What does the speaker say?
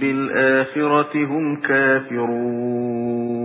بِالْآخِرَةِ هُمْ كَافِرُونَ.